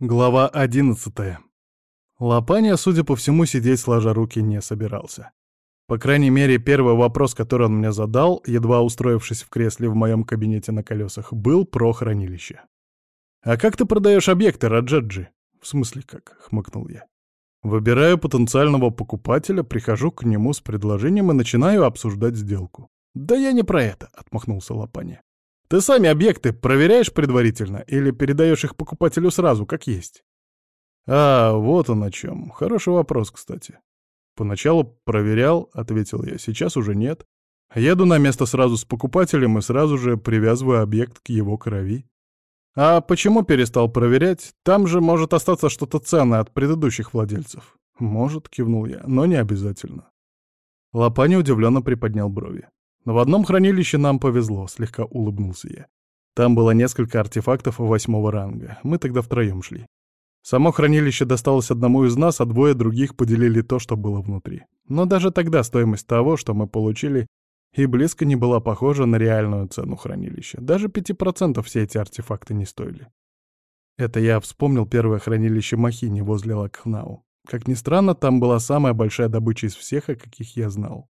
Глава одиннадцатая. Лопаня, судя по всему, сидеть сложа руки не собирался. По крайней мере, первый вопрос, который он мне задал, едва устроившись в кресле в моем кабинете на колесах, был про хранилище. «А как ты продаешь объекты, Раджаджи?» «В смысле как?» — хмыкнул я. Выбираю потенциального покупателя, прихожу к нему с предложением и начинаю обсуждать сделку. «Да я не про это», — отмахнулся Лопаня. Ты сами объекты проверяешь предварительно или передаешь их покупателю сразу, как есть? А, вот он о чем. Хороший вопрос, кстати. Поначалу проверял, ответил я, сейчас уже нет. Еду на место сразу с покупателем и сразу же привязываю объект к его крови. А почему перестал проверять? Там же может остаться что-то ценное от предыдущих владельцев. Может, кивнул я, но не обязательно. Лопаня удивленно приподнял брови. Но в одном хранилище нам повезло, слегка улыбнулся я. Там было несколько артефактов восьмого ранга. Мы тогда втроем шли. Само хранилище досталось одному из нас, а двое других поделили то, что было внутри. Но даже тогда стоимость того, что мы получили, и близко не была похожа на реальную цену хранилища. Даже 5% все эти артефакты не стоили. Это я вспомнил первое хранилище Махини возле Лакхнау. Как ни странно, там была самая большая добыча из всех, о каких я знал.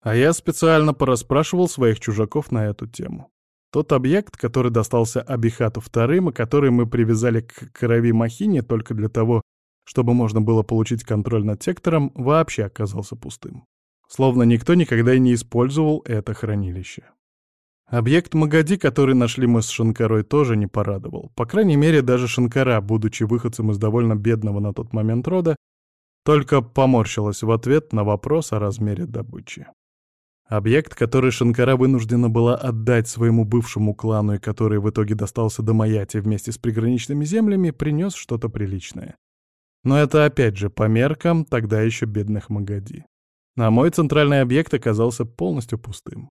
А я специально порасспрашивал своих чужаков на эту тему. Тот объект, который достался Абихату вторым, и который мы привязали к крови Махине только для того, чтобы можно было получить контроль над сектором, вообще оказался пустым. Словно никто никогда и не использовал это хранилище. Объект Магади, который нашли мы с Шанкарой, тоже не порадовал. По крайней мере, даже Шанкара, будучи выходцем из довольно бедного на тот момент рода, только поморщилась в ответ на вопрос о размере добычи. Объект, который Шанкара вынуждена была отдать своему бывшему клану и который в итоге достался до Маяти вместе с приграничными землями, принес что-то приличное. Но это опять же по меркам тогда еще бедных Магади. А мой центральный объект оказался полностью пустым.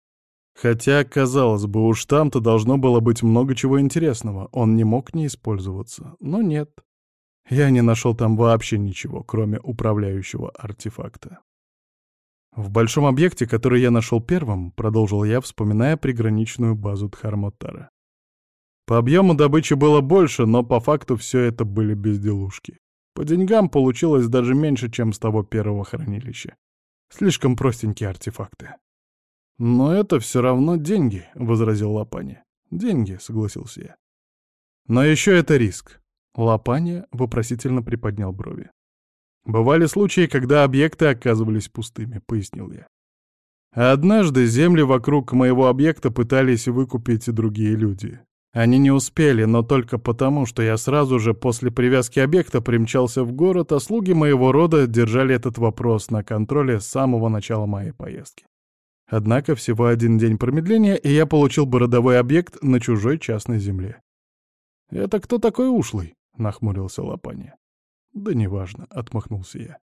Хотя, казалось бы, уж там-то должно было быть много чего интересного, он не мог не использоваться. Но нет. Я не нашел там вообще ничего, кроме управляющего артефакта. В большом объекте, который я нашел первым, продолжил я, вспоминая приграничную базу Дхармотара. По объему добычи было больше, но по факту все это были безделушки. По деньгам получилось даже меньше, чем с того первого хранилища. Слишком простенькие артефакты. «Но это все равно деньги», — возразил Лапани. «Деньги», — согласился я. «Но еще это риск». Лапани вопросительно приподнял брови. Бывали случаи, когда объекты оказывались пустыми, пояснил я. однажды земли вокруг моего объекта пытались выкупить и другие люди. Они не успели, но только потому, что я сразу же после привязки объекта примчался в город, а слуги моего рода держали этот вопрос на контроле с самого начала моей поездки. Однако всего один день промедления, и я получил бородовой объект на чужой частной земле. «Это кто такой ушлый?» — нахмурился Лопаня. «Да неважно», — отмахнулся я.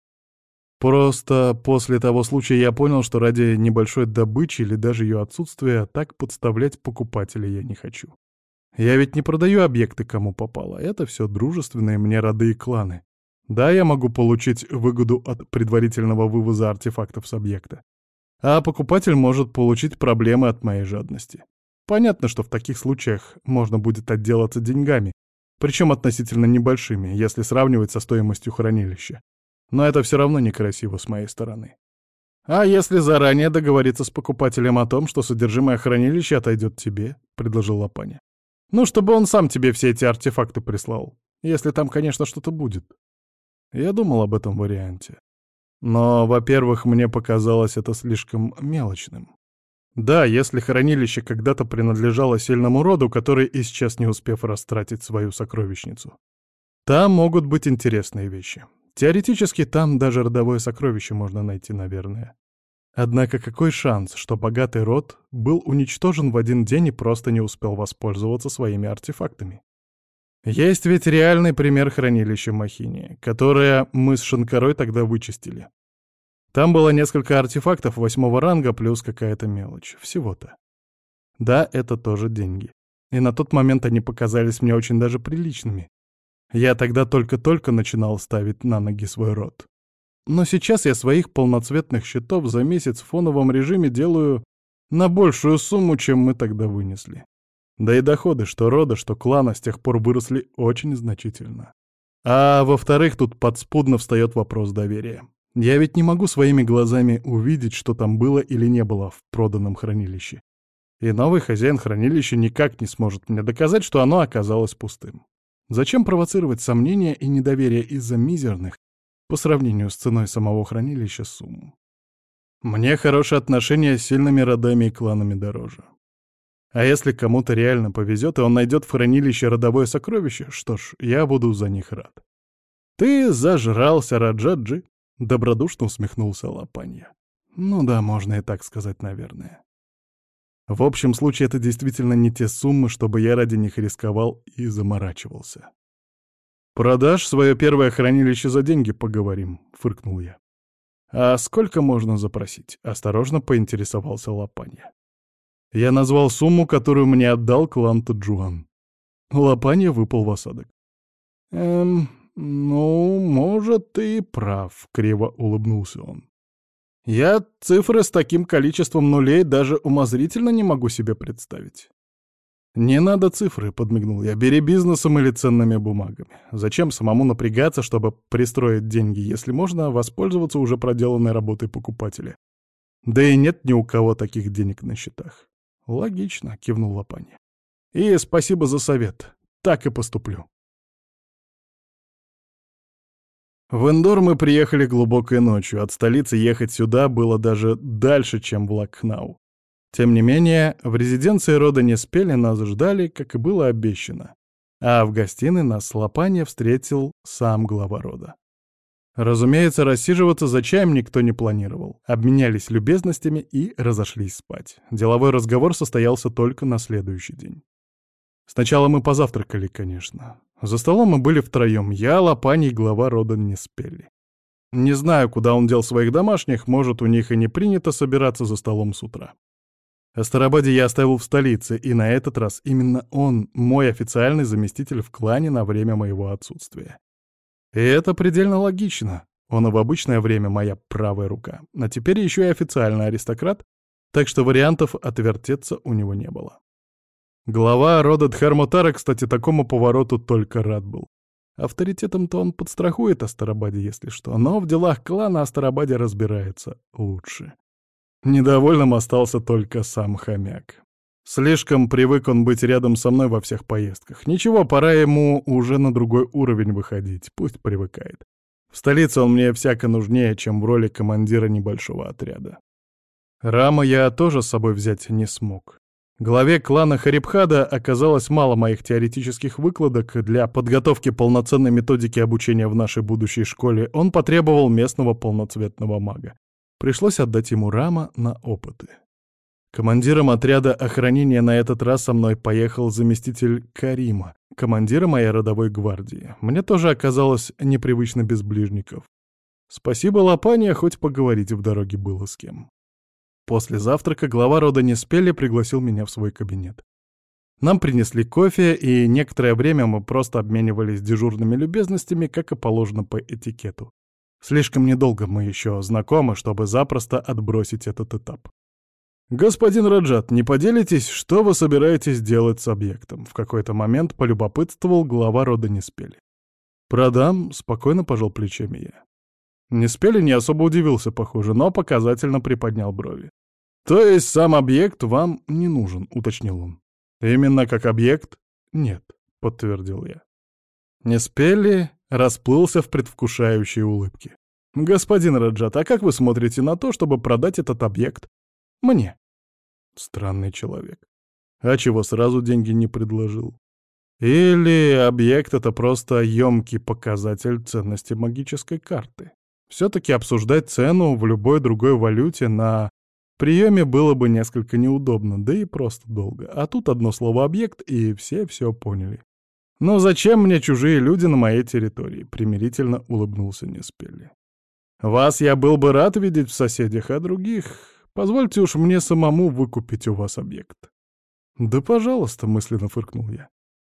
Просто после того случая я понял, что ради небольшой добычи или даже ее отсутствия так подставлять покупателя я не хочу. Я ведь не продаю объекты кому попало, это все дружественные мне роды и кланы. Да, я могу получить выгоду от предварительного вывоза артефактов с объекта. А покупатель может получить проблемы от моей жадности. Понятно, что в таких случаях можно будет отделаться деньгами, причем относительно небольшими, если сравнивать со стоимостью хранилища. Но это все равно некрасиво с моей стороны. «А если заранее договориться с покупателем о том, что содержимое хранилища отойдет тебе?» — предложил Лопаня. «Ну, чтобы он сам тебе все эти артефакты прислал. Если там, конечно, что-то будет». Я думал об этом варианте. Но, во-первых, мне показалось это слишком мелочным. Да, если хранилище когда-то принадлежало сильному роду, который исчез, не успев растратить свою сокровищницу. Там могут быть интересные вещи. Теоретически там даже родовое сокровище можно найти, наверное. Однако какой шанс, что богатый род был уничтожен в один день и просто не успел воспользоваться своими артефактами? Есть ведь реальный пример хранилища Махини, которое мы с Шанкарой тогда вычистили. Там было несколько артефактов восьмого ранга плюс какая-то мелочь. Всего-то. Да, это тоже деньги. И на тот момент они показались мне очень даже приличными. Я тогда только-только начинал ставить на ноги свой род. Но сейчас я своих полноцветных счетов за месяц в фоновом режиме делаю на большую сумму, чем мы тогда вынесли. Да и доходы что рода, что клана с тех пор выросли очень значительно. А во-вторых, тут подспудно встает вопрос доверия. Я ведь не могу своими глазами увидеть, что там было или не было в проданном хранилище. И новый хозяин хранилища никак не сможет мне доказать, что оно оказалось пустым. Зачем провоцировать сомнения и недоверие из-за мизерных, по сравнению с ценой самого хранилища, сумм? Мне хорошие отношения с сильными родами и кланами дороже. А если кому-то реально повезет, и он найдет в хранилище родовое сокровище, что ж, я буду за них рад. «Ты зажрался, Раджаджи!» — добродушно усмехнулся Лапанья. «Ну да, можно и так сказать, наверное. В общем случае, это действительно не те суммы, чтобы я ради них рисковал и заморачивался. «Продашь свое первое хранилище за деньги, поговорим», — фыркнул я. «А сколько можно запросить?» — осторожно поинтересовался Лапанья. Я назвал сумму, которую мне отдал клан Таджуан. Лапанья выпал в осадок. «Эм, ну, может, ты и прав», — криво улыбнулся он. «Я цифры с таким количеством нулей даже умозрительно не могу себе представить». «Не надо цифры», — подмигнул я, — «бери бизнесом или ценными бумагами. Зачем самому напрягаться, чтобы пристроить деньги, если можно воспользоваться уже проделанной работой покупателя? Да и нет ни у кого таких денег на счетах». «Логично», — кивнул Лопани. «И спасибо за совет. Так и поступлю». В Эндор мы приехали глубокой ночью. От столицы ехать сюда было даже дальше, чем в Лакхнау. Тем не менее, в резиденции рода не спели, нас ждали, как и было обещано. А в гостиной нас с Лопанья встретил сам глава рода. Разумеется, рассиживаться за чаем никто не планировал. Обменялись любезностями и разошлись спать. Деловой разговор состоялся только на следующий день. Сначала мы позавтракали, конечно. За столом мы были втроем, я, Лопань и глава рода не спели. Не знаю, куда он дел своих домашних, может, у них и не принято собираться за столом с утра. Астарабаде я оставил в столице, и на этот раз именно он мой официальный заместитель в клане на время моего отсутствия. И это предельно логично. Он и в обычное время моя правая рука, а теперь еще и официальный аристократ, так что вариантов отвертеться у него не было. Глава рода Дхармотара, кстати, такому повороту только рад был. Авторитетом-то он подстрахует Астарабаде, если что, но в делах клана Астарабаде разбирается лучше. Недовольным остался только сам хомяк. Слишком привык он быть рядом со мной во всех поездках. Ничего, пора ему уже на другой уровень выходить, пусть привыкает. В столице он мне всяко нужнее, чем в роли командира небольшого отряда. Рама я тоже с собой взять не смог. Главе клана Харибхада оказалось мало моих теоретических выкладок. Для подготовки полноценной методики обучения в нашей будущей школе он потребовал местного полноцветного мага. Пришлось отдать ему рама на опыты. Командиром отряда охранения на этот раз со мной поехал заместитель Карима, командира моей родовой гвардии. Мне тоже оказалось непривычно без ближников. Спасибо Лопания, хоть поговорить в дороге было с кем. После завтрака глава рода Неспели пригласил меня в свой кабинет. Нам принесли кофе, и некоторое время мы просто обменивались дежурными любезностями, как и положено по этикету. Слишком недолго мы еще знакомы, чтобы запросто отбросить этот этап. «Господин Раджат, не поделитесь, что вы собираетесь делать с объектом?» В какой-то момент полюбопытствовал глава рода Неспели. «Продам», — спокойно пожал плечами я. Неспели не особо удивился, похоже, но показательно приподнял брови. «То есть сам объект вам не нужен», — уточнил он. «Именно как объект?» «Нет», — подтвердил я. Неспели расплылся в предвкушающей улыбке. «Господин Раджат, а как вы смотрите на то, чтобы продать этот объект мне?» Странный человек. А чего сразу деньги не предложил? Или объект — это просто емкий показатель ценности магической карты? Все-таки обсуждать цену в любой другой валюте на приеме было бы несколько неудобно, да и просто долго. А тут одно слово «объект», и все все поняли. «Но зачем мне чужие люди на моей территории?» — примирительно улыбнулся Неспели. «Вас я был бы рад видеть в соседях, а других... Позвольте уж мне самому выкупить у вас объект». «Да пожалуйста», — мысленно фыркнул я.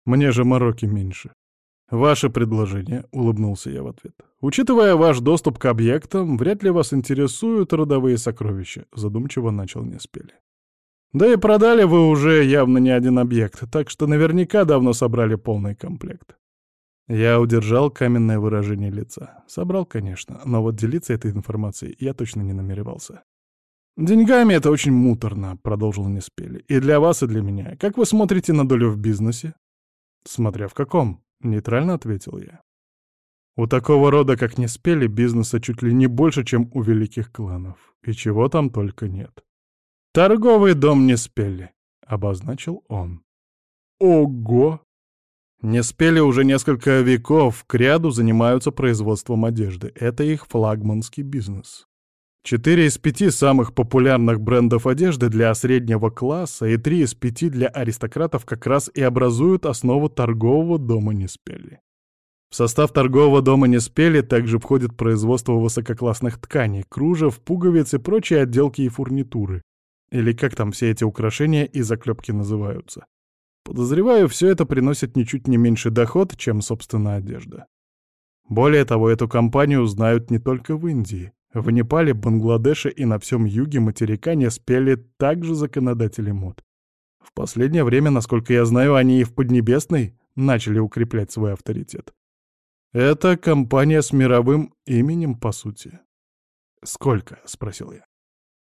«Мне же мороки меньше». «Ваше предложение», — улыбнулся я в ответ. «Учитывая ваш доступ к объектам, вряд ли вас интересуют родовые сокровища», — задумчиво начал Неспели. Да и продали вы уже явно не один объект, так что наверняка давно собрали полный комплект. Я удержал каменное выражение лица. Собрал, конечно, но вот делиться этой информацией я точно не намеревался. «Деньгами это очень муторно», — продолжил Неспели. «И для вас, и для меня. Как вы смотрите на долю в бизнесе?» «Смотря в каком», — нейтрально ответил я. «У такого рода, как Неспели, бизнеса чуть ли не больше, чем у великих кланов. И чего там только нет. Торговый дом Неспели», — обозначил он. «Ого!» Неспели уже несколько веков к ряду занимаются производством одежды. Это их флагманский бизнес. Четыре из пяти самых популярных брендов одежды для среднего класса и три из пяти для аристократов как раз и образуют основу торгового дома Неспели. В состав торгового дома Неспели также входит производство высококлассных тканей, кружев, пуговиц и прочие отделки и фурнитуры. Или как там все эти украшения и заклепки называются. Подозреваю, все это приносит ничуть не меньший доход, чем, собственно, одежда. Более того, эту компанию знают не только в Индии. В Непале, Бангладеше и на всем юге материка не спели также законодатели мод. В последнее время, насколько я знаю, они и в Поднебесной начали укреплять свой авторитет. Это компания с мировым именем, по сути. «Сколько?» — спросил я.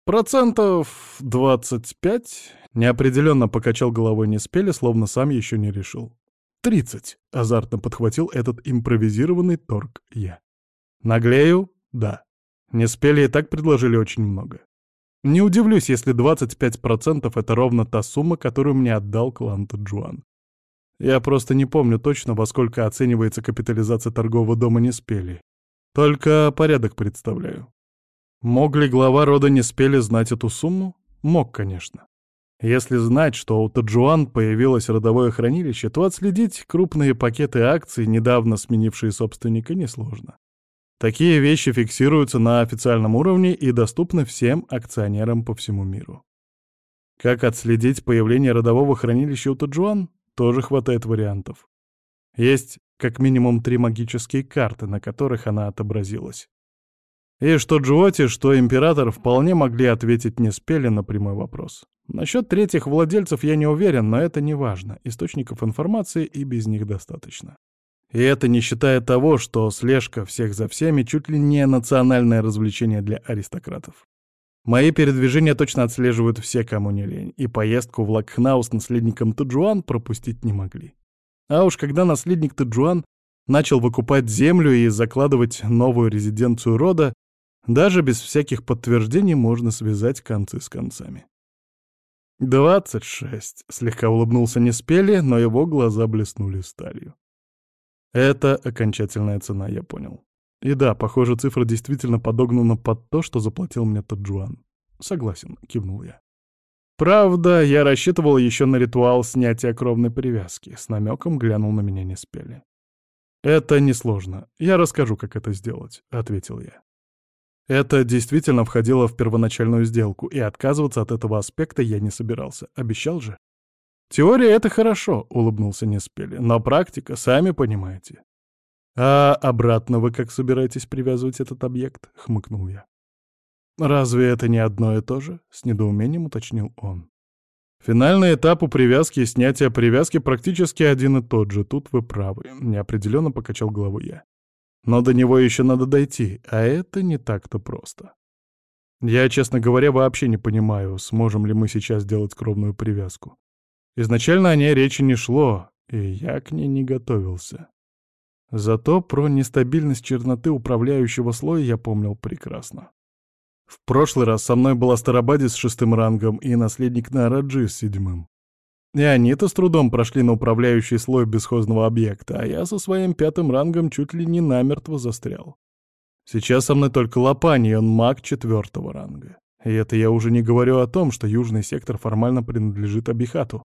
«Процентов двадцать пять?» — неопределенно покачал головой Неспели, словно сам еще не решил. «Тридцать!» — азартно подхватил этот импровизированный торг я. «Наглею? Да. Неспели и так предложили очень много. Не удивлюсь, если 25% — это ровно та сумма, которую мне отдал клан Таджуан. Я просто не помню точно, во сколько оценивается капитализация торгового дома Неспели. Только порядок представляю. Мог ли глава рода Неспели знать эту сумму? Мог, конечно. Если знать, что у Таджуан появилось родовое хранилище, то отследить крупные пакеты акций, недавно сменившие собственника, несложно. Такие вещи фиксируются на официальном уровне и доступны всем акционерам по всему миру. Как отследить появление родового хранилища у Таджуан? Тоже хватает вариантов. Есть как минимум три магические карты, на которых она отобразилась. И что Джоти, что Император вполне могли ответить не на прямой вопрос. Насчет третьих владельцев я не уверен, но это не важно. Источников информации и без них достаточно. И это не считая того, что слежка всех за всеми чуть ли не национальное развлечение для аристократов. Мои передвижения точно отслеживают все, кому не лень, и поездку в Лакхнау с наследником Таджуан пропустить не могли. А уж когда наследник Таджуан начал выкупать землю и закладывать новую резиденцию рода, даже без всяких подтверждений можно связать концы с концами. «Двадцать шесть», — слегка улыбнулся Неспели, но его глаза блеснули сталью. Это окончательная цена, я понял. И да, похоже, цифра действительно подогнана под то, что заплатил мне Таджуан. Согласен, кивнул я. Правда, я рассчитывал еще на ритуал снятия кровной привязки. С намеком глянул на меня Неспели. «Это несложно. Я расскажу, как это сделать», — ответил я. Это действительно входило в первоначальную сделку, и отказываться от этого аспекта я не собирался. Обещал же. «Теория — это хорошо», — улыбнулся Неспели, — «но практика, сами понимаете». «А обратно вы как собираетесь привязывать этот объект?» — хмыкнул я. «Разве это не одно и то же?» — с недоумением уточнил он. «Финальный этап у привязки и снятия привязки практически один и тот же, тут вы правы», — неопределенно покачал головой я. Но до него еще надо дойти, а это не так-то просто. Я, честно говоря, вообще не понимаю, сможем ли мы сейчас сделать кровную привязку. Изначально о ней речи не шло, и я к ней не готовился. Зато про нестабильность черноты управляющего слоя я помнил прекрасно. В прошлый раз со мной была Старабади с шестым рангом и наследник Нараджи с седьмым. И они-то с трудом прошли на управляющий слой бесхозного объекта, а я со своим пятым рангом чуть ли не намертво застрял. Сейчас со мной только Лопани, он маг четвертого ранга. И это я уже не говорю о том, что южный сектор формально принадлежит Абихату.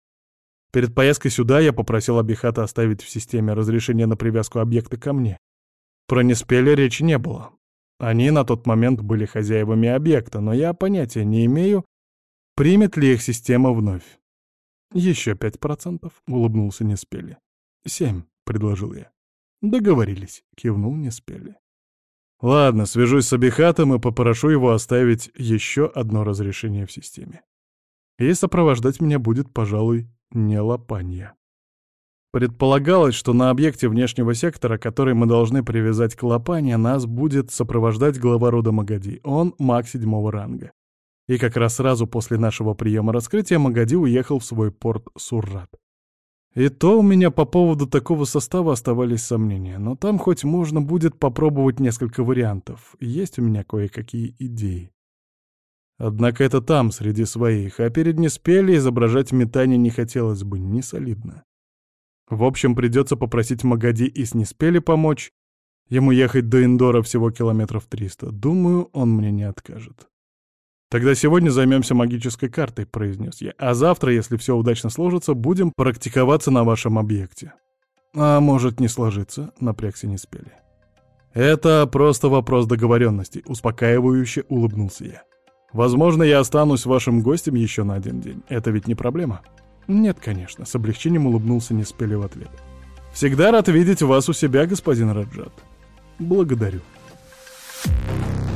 Перед поездкой сюда я попросил Абихата оставить в системе разрешение на привязку объекта ко мне. Про Неспеля речи не было. Они на тот момент были хозяевами объекта, но я понятия не имею, примет ли их система вновь. «Еще пять процентов», — улыбнулся Неспели. «Семь», — предложил я. «Договорились», — кивнул Неспели. «Ладно, свяжусь с Абихатом и попрошу его оставить еще одно разрешение в системе. И сопровождать меня будет, пожалуй, не Лопанья». Предполагалось, что на объекте внешнего сектора, который мы должны привязать к Лопане, нас будет сопровождать глава рода Магади. Он маг седьмого ранга. И как раз сразу после нашего приема раскрытия Магади уехал в свой порт Суррат. И то у меня по поводу такого состава оставались сомнения, но там хоть можно будет попробовать несколько вариантов. Есть у меня кое-какие идеи. Однако это там, среди своих, а перед Неспели изображать метание не хотелось бы, не солидно. В общем, придется попросить Магади и с Неспели помочь. Ему ехать до Индора всего километров триста. Думаю, он мне не откажет. «Тогда сегодня займемся магической картой», — произнес я. «А завтра, если все удачно сложится, будем практиковаться на вашем объекте». «А может, не сложиться?» — напрягся не спели. «Это просто вопрос договоренности», — успокаивающе улыбнулся я. «Возможно, я останусь вашим гостем еще на один день. Это ведь не проблема?» «Нет, конечно», — с облегчением улыбнулся Неспели в ответ. «Всегда рад видеть вас у себя, господин Раджат». «Благодарю». Thank you.